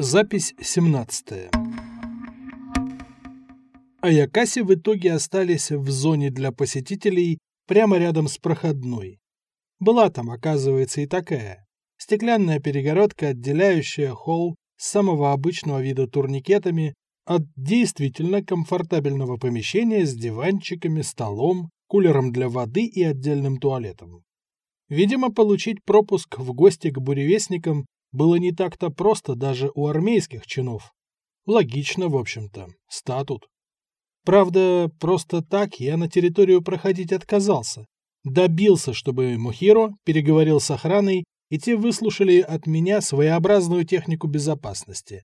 Запись 17. Аякаси в итоге остались в зоне для посетителей прямо рядом с проходной. Была там, оказывается, и такая. Стеклянная перегородка, отделяющая холл с самого обычного вида турникетами от действительно комфортабельного помещения с диванчиками, столом, кулером для воды и отдельным туалетом. Видимо, получить пропуск в гости к буревестникам было не так-то просто даже у армейских чинов. Логично, в общем-то, статут. Правда, просто так я на территорию проходить отказался. Добился, чтобы Мухиро переговорил с охраной, и те выслушали от меня своеобразную технику безопасности.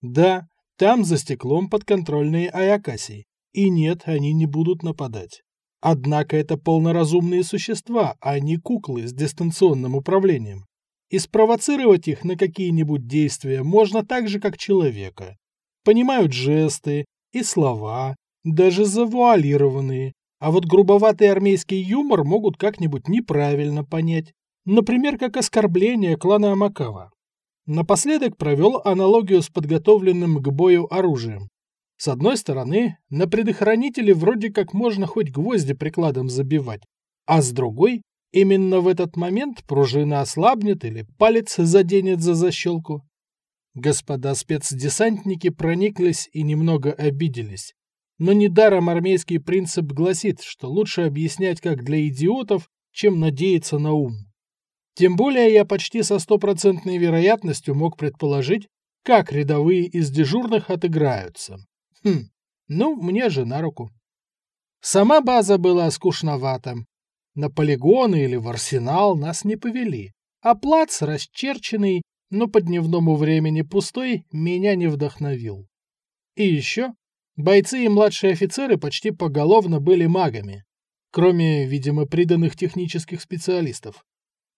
Да, там за стеклом подконтрольные Аякаси, и нет, они не будут нападать. Однако это полноразумные существа, а не куклы с дистанционным управлением. И спровоцировать их на какие-нибудь действия можно так же, как человека. Понимают жесты и слова, даже завуалированные. А вот грубоватый армейский юмор могут как-нибудь неправильно понять. Например, как оскорбление клана Амакава. Напоследок провел аналогию с подготовленным к бою оружием. С одной стороны, на предохранителе вроде как можно хоть гвозди прикладом забивать, а с другой, именно в этот момент пружина ослабнет или палец заденет за защелку. Господа спецдесантники прониклись и немного обиделись. Но недаром армейский принцип гласит, что лучше объяснять как для идиотов, чем надеяться на ум. Тем более я почти со стопроцентной вероятностью мог предположить, как рядовые из дежурных отыграются. Хм, ну, мне же на руку. Сама база была скучновата. На полигоны или в арсенал нас не повели, а плац расчерченный, но по дневному времени пустой, меня не вдохновил. И еще, бойцы и младшие офицеры почти поголовно были магами, кроме, видимо, приданных технических специалистов.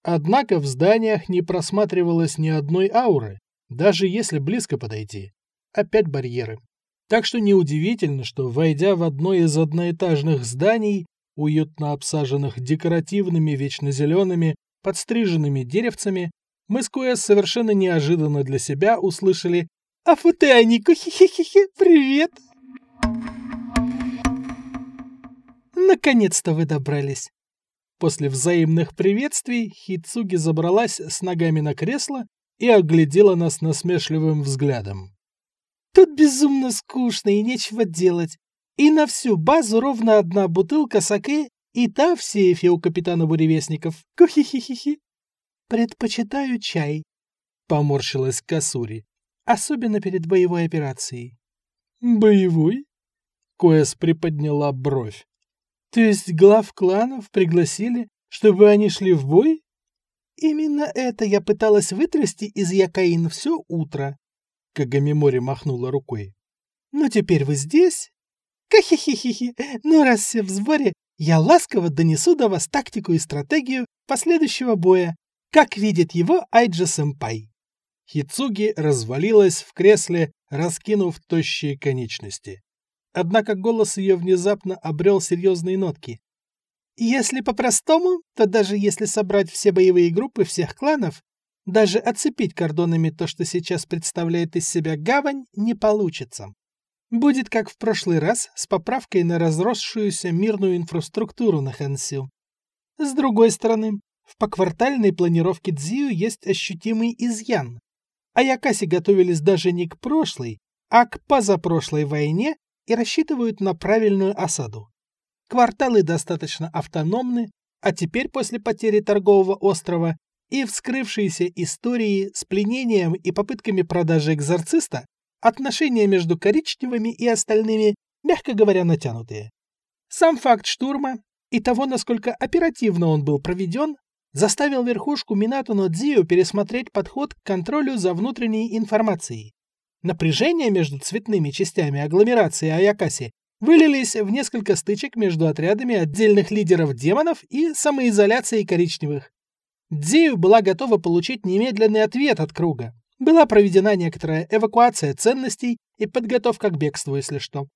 Однако в зданиях не просматривалось ни одной ауры, даже если близко подойти. Опять барьеры. Так что неудивительно, что, войдя в одно из одноэтажных зданий, уютно обсаженных декоративными вечно зелеными, подстриженными деревцами, мы с Куэс совершенно неожиданно для себя услышали «Афутеанику, хи-хи-хи, привет!» «Наконец-то вы добрались!» После взаимных приветствий Хицуги забралась с ногами на кресло и оглядела нас насмешливым взглядом. Тут безумно скучно и нечего делать. И на всю базу ровно одна бутылка саке, и та в сейфе у капитана буревестников. Кухи-хи-хи-хи. Предпочитаю чай, поморщилась Касури, особенно перед боевой операцией. Боевой? Коэс приподняла бровь. То есть глав кланов пригласили, чтобы они шли в бой? Именно это я пыталась вытрясти из Якаин все утро. Кагамимори махнула рукой. «Ну теперь вы здесь?» «Ка-хи-хи-хи-хи! Ну раз все в сборе, я ласково донесу до вас тактику и стратегию последующего боя, как видит его Айджа-сэмпай». Хицуги развалилась в кресле, раскинув тощие конечности. Однако голос ее внезапно обрел серьезные нотки. Если по-простому, то даже если собрать все боевые группы всех кланов, даже оцепить кордонами то, что сейчас представляет из себя гавань, не получится. Будет как в прошлый раз с поправкой на разросшуюся мирную инфраструктуру на Хансю. С другой стороны, в поквартальной планировке Дзию есть ощутимый изъян. Аякаси готовились даже не к прошлой, а к позапрошлой войне и рассчитывают на правильную осаду. Кварталы достаточно автономны, а теперь после потери торгового острова и вскрывшиеся истории с пленением и попытками продажи экзорциста, отношения между коричневыми и остальными, мягко говоря, натянутые. Сам факт штурма и того, насколько оперативно он был проведен, заставил верхушку Минато Нодзио пересмотреть подход к контролю за внутренней информацией. Напряжение между цветными частями агломерации Аякаси вылились в несколько стычек между отрядами отдельных лидеров демонов и самоизоляцией коричневых. Дзию была готова получить немедленный ответ от круга. Была проведена некоторая эвакуация ценностей и подготовка к бегству, если что.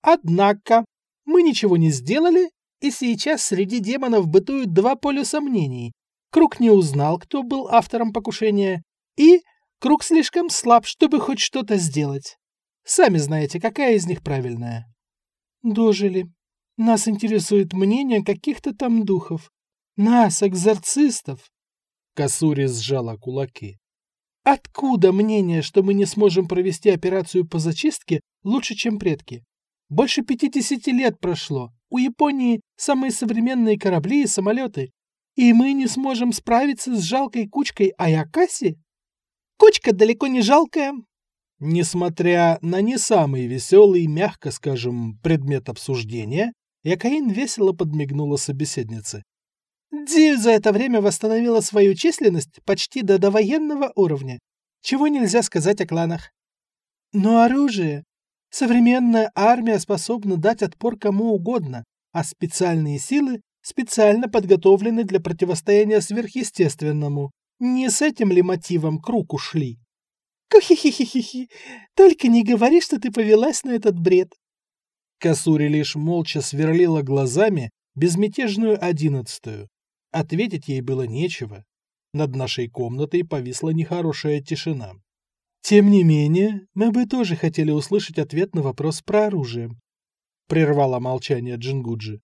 Однако мы ничего не сделали, и сейчас среди демонов бытуют два полюса мнений. Круг не узнал, кто был автором покушения, и Круг слишком слаб, чтобы хоть что-то сделать. Сами знаете, какая из них правильная. Дожили. Нас интересует мнение каких-то там духов. Нас, экзорцистов. Касури сжала кулаки. Откуда мнение, что мы не сможем провести операцию по зачистке лучше, чем предки? Больше 50 лет прошло. У Японии самые современные корабли и самолеты. И мы не сможем справиться с жалкой кучкой Аякаси? Кучка далеко не жалкая. Несмотря на не самый веселый, мягко скажем, предмет обсуждения, Якаин весело подмигнула собеседнице. Див за это время восстановила свою численность почти до довоенного уровня, чего нельзя сказать о кланах. Но оружие... Современная армия способна дать отпор кому угодно, а специальные силы специально подготовлены для противостояния сверхъестественному. Не с этим ли мотивом круг ушли? Кухи-хи-хи-хи, только не говори, что ты повелась на этот бред. Касури лишь молча сверлила глазами безмятежную одиннадцатую. Ответить ей было нечего. Над нашей комнатой повисла нехорошая тишина. Тем не менее, мы бы тоже хотели услышать ответ на вопрос про оружие. Прервала молчание Джингуджи.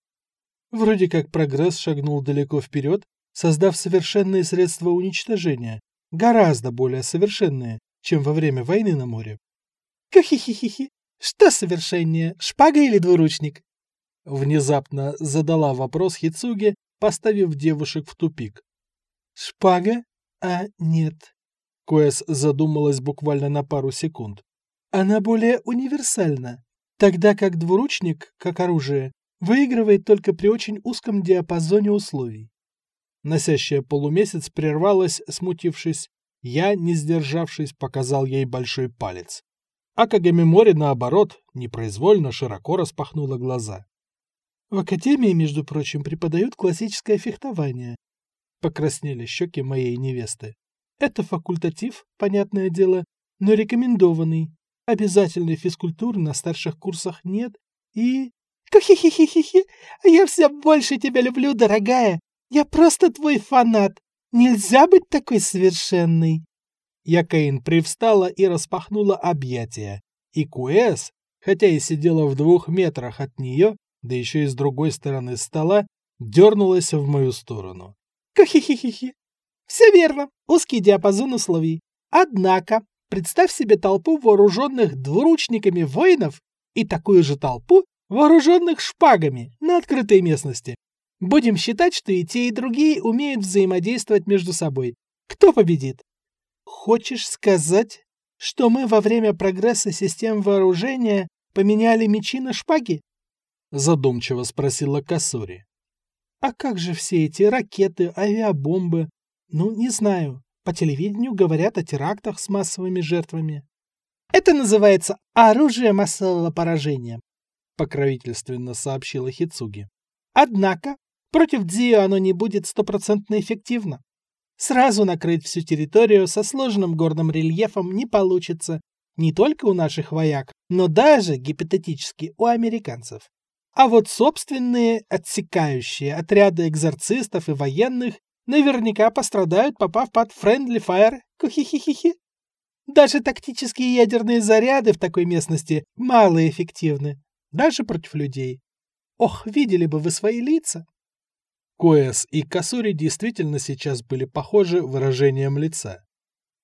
Вроде как прогресс шагнул далеко вперед, создав совершенные средства уничтожения, гораздо более совершенные, чем во время войны на море. Кахихихихи, что совершеннее, шпага или двуручник? Внезапно задала вопрос Хицуге, поставив девушек в тупик. Шпага? А нет. Коэс задумалась буквально на пару секунд. Она более универсальна, тогда как двуручник, как оружие, выигрывает только при очень узком диапазоне условий. Носящая полумесяц прервалась, смутившись, я, не сдержавшись, показал ей большой палец. А Кагамимори, наоборот, непроизвольно широко распахнула глаза. В академии, между прочим, преподают классическое фехтование. Покраснели щеки моей невесты. Это факультатив, понятное дело, но рекомендованный. Обязательной физкультуры на старших курсах нет. И... Хи-хи-хи-хи-хи! Я все больше тебя люблю, дорогая! Я просто твой фанат! Нельзя быть такой совершенной!» Якаин привстала и распахнула объятия, и Куэс, хотя и сидела в двух метрах от нее, да еще и с другой стороны стола, дернулась в мою сторону. «Ка-хи-хи-хи-хи! Все верно, узкий диапазон условий. Однако, представь себе толпу вооруженных двуручниками воинов и такую же толпу, вооруженных шпагами на открытой местности. Будем считать, что и те, и другие умеют взаимодействовать между собой. Кто победит? Хочешь сказать, что мы во время прогресса систем вооружения поменяли мечи на шпаги? Задумчиво спросила Касури. А как же все эти ракеты, авиабомбы? Ну, не знаю. По телевидению говорят о терактах с массовыми жертвами. Это называется оружие массового поражения, покровительственно сообщила Хицуги. Однако Против Дзио оно не будет стопроцентно эффективно. Сразу накрыть всю территорию со сложным горным рельефом не получится не только у наших вояк, но даже, гипотетически, у американцев. А вот собственные отсекающие отряды экзорцистов и военных наверняка пострадают, попав под friendly fire. Кухихихихи. Даже тактические ядерные заряды в такой местности малоэффективны, даже против людей. Ох, видели бы вы свои лица. Коэс и Касури действительно сейчас были похожи выражением лица.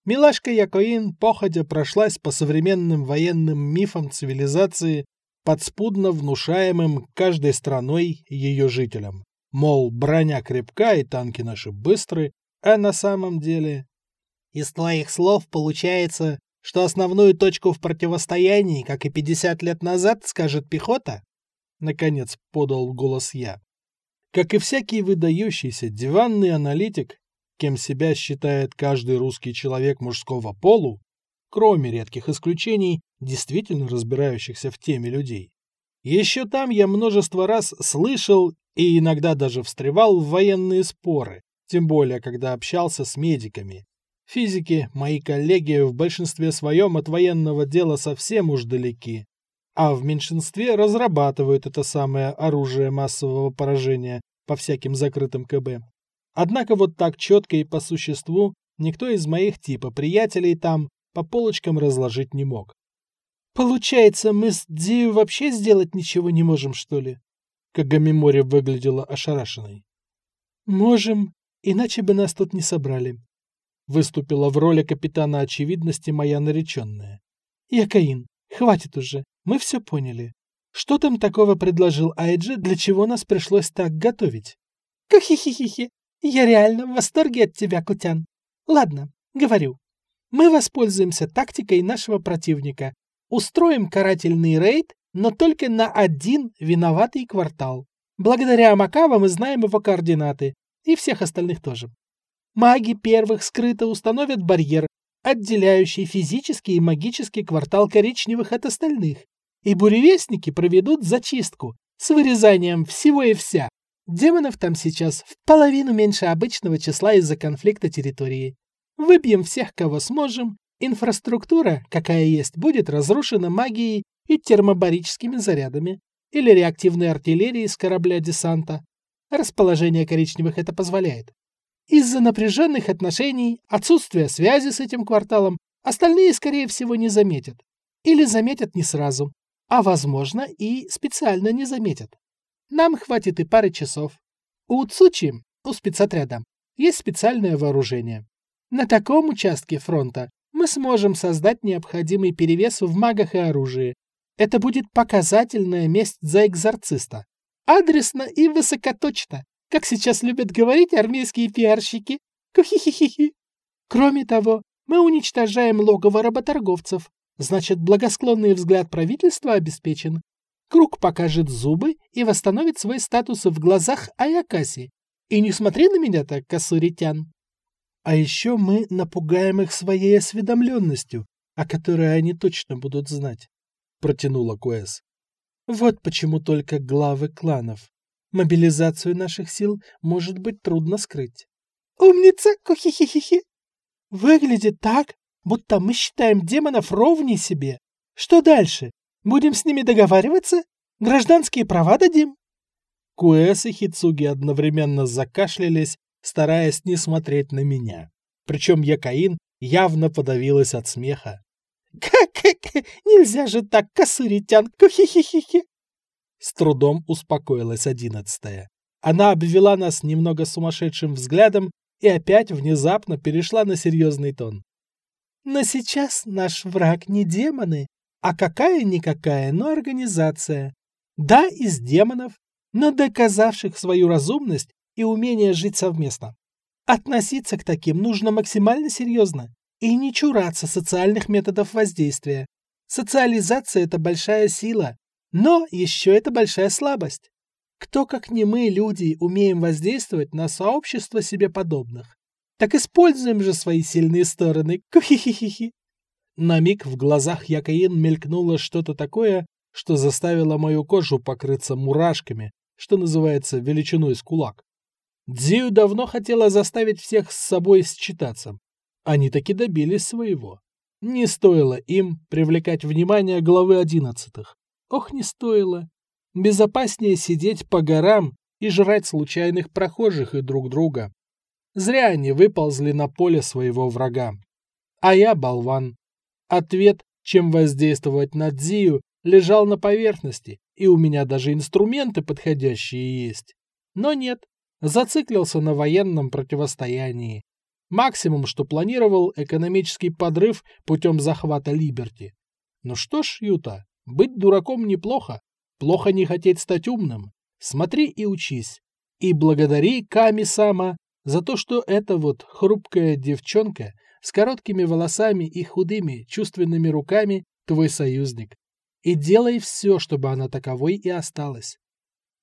Милашка Якоин походя прошлась по современным военным мифам цивилизации, подспудно внушаемым каждой страной ее жителям. Мол, броня крепка и танки наши быстры, а на самом деле... Из твоих слов получается, что основную точку в противостоянии, как и 50 лет назад, скажет пехота? Наконец подал голос я. Как и всякий выдающийся диванный аналитик, кем себя считает каждый русский человек мужского полу, кроме редких исключений, действительно разбирающихся в теме людей. Еще там я множество раз слышал и иногда даже встревал в военные споры, тем более, когда общался с медиками. Физики, мои коллеги, в большинстве своем от военного дела совсем уж далеки а в меньшинстве разрабатывают это самое оружие массового поражения по всяким закрытым КБ. Однако вот так четко и по существу никто из моих типа приятелей там по полочкам разложить не мог. «Получается, мы с Дзию вообще сделать ничего не можем, что ли?» Кагамимори выглядела ошарашенной. «Можем, иначе бы нас тут не собрали», — выступила в роли капитана очевидности моя нареченная. «Якаин, хватит уже, мы все поняли. Что там такого предложил Айджи, для чего нас пришлось так готовить?» «Кахихихихи, я реально в восторге от тебя, Кутян. Ладно, говорю. Мы воспользуемся тактикой нашего противника Устроим карательный рейд, но только на один виноватый квартал. Благодаря Амакава мы знаем его координаты, и всех остальных тоже. Маги первых скрыто установят барьер, отделяющий физический и магический квартал коричневых от остальных, и буревестники проведут зачистку с вырезанием всего и вся. Демонов там сейчас в половину меньше обычного числа из-за конфликта территории. Выбьем всех, кого сможем, Инфраструктура, какая есть, будет разрушена магией и термобарическими зарядами или реактивной артиллерией с корабля десанта. Расположение коричневых это позволяет. Из-за напряженных отношений, отсутствия связи с этим кварталом, остальные, скорее всего, не заметят. Или заметят не сразу, а, возможно, и специально не заметят. Нам хватит и пары часов. У Цучи, у спецотряда, есть специальное вооружение. На таком участке фронта мы сможем создать необходимый перевес в магах и оружии. Это будет показательная месть за экзорциста. Адресно и высокоточно, как сейчас любят говорить армейские пиарщики. Кухихихихи. Кроме того, мы уничтожаем логово работорговцев. Значит, благосклонный взгляд правительства обеспечен. Круг покажет зубы и восстановит свой статус в глазах Аякаси. И не смотри на меня так, Касуритян. А еще мы напугаем их своей осведомленностью, о которой они точно будут знать, — протянула Куэс. Вот почему только главы кланов. Мобилизацию наших сил может быть трудно скрыть. Умница, кухихихихи! Выглядит так, будто мы считаем демонов ровней себе. Что дальше? Будем с ними договариваться? Гражданские права дадим? Куэс и Хицуги одновременно закашлялись стараясь не смотреть на меня. Причем Якаин явно подавилась от смеха. «Как? Нельзя же так, косыритянку, хи-хи-хи-хи!» С трудом успокоилась одиннадцатая. Она обвела нас немного сумасшедшим взглядом и опять внезапно перешла на серьезный тон. «Но сейчас наш враг не демоны, а какая-никакая, но организация. Да, из демонов, но доказавших свою разумность и умение жить совместно. Относиться к таким нужно максимально серьезно и не чураться социальных методов воздействия. Социализация – это большая сила, но еще это большая слабость. Кто, как не мы, люди, умеем воздействовать на сообщество себе подобных? Так используем же свои сильные стороны. Кухихихихи. На миг в глазах Якаин мелькнуло что-то такое, что заставило мою кожу покрыться мурашками, что называется величиной с кулак. Дзию давно хотела заставить всех с собой считаться. Они таки добились своего. Не стоило им привлекать внимание главы одиннадцатых. Ох, не стоило. Безопаснее сидеть по горам и жрать случайных прохожих и друг друга. Зря они выползли на поле своего врага. А я болван. Ответ, чем воздействовать на Дзию, лежал на поверхности, и у меня даже инструменты подходящие есть. Но нет, зациклился на военном противостоянии. Максимум, что планировал, экономический подрыв путем захвата Либерти. Ну что ж, Юта, быть дураком неплохо. Плохо не хотеть стать умным. Смотри и учись. И благодари Ками-сама за то, что эта вот хрупкая девчонка с короткими волосами и худыми чувственными руками твой союзник. И делай все, чтобы она таковой и осталась.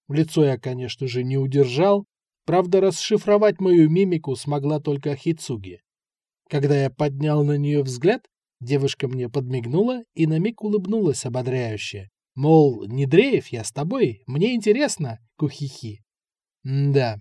В лицо я, конечно же, не удержал, Правда, расшифровать мою мимику смогла только Хицуги. Когда я поднял на нее взгляд, девушка мне подмигнула и на миг улыбнулась ободряюще. Мол, не дрейф, я с тобой, мне интересно, кухихи. М да,